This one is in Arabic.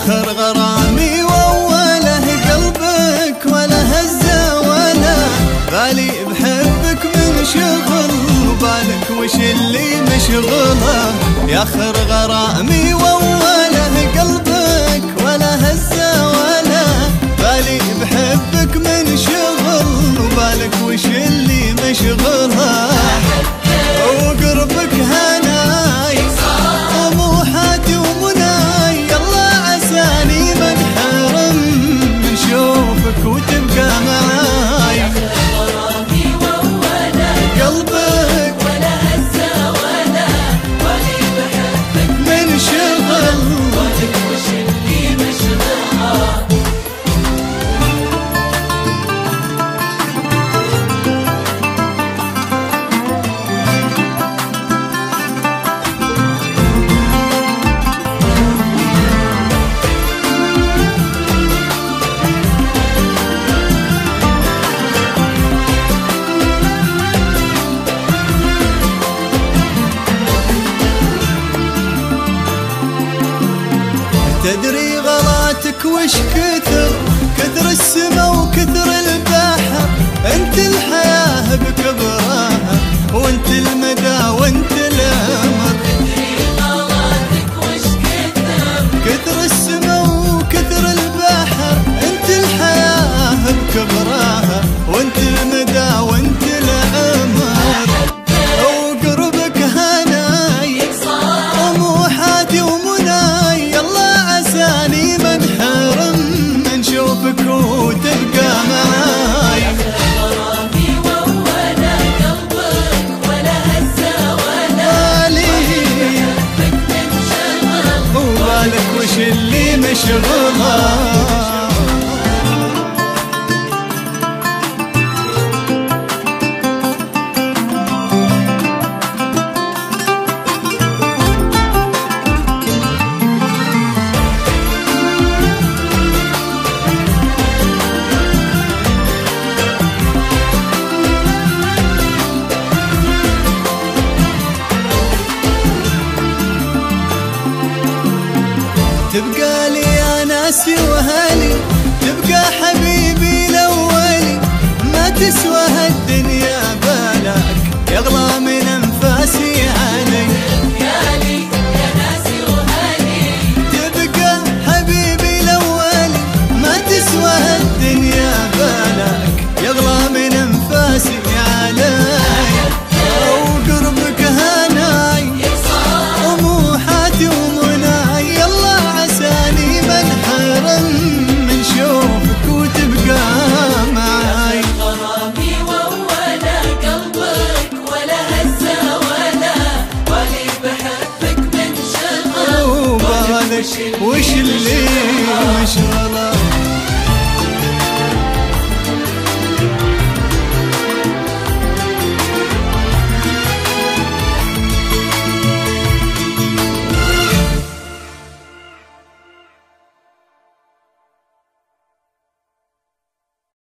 آخر غرامي وأوله قلبك ولا هزة ولا بالي بحبك من شغل بالك وش اللي مشغله. يا آخر غرامي وأوله قلبك ولا هزة ولا بالي بحبك من شغل بالك وش اللي تدري غلاتك وش كثر؟ كثر السما وكثر البحر. وش اللي مشغلها تبقى لي يا ناسي وهالي وش اللي مشغله